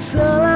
Selalu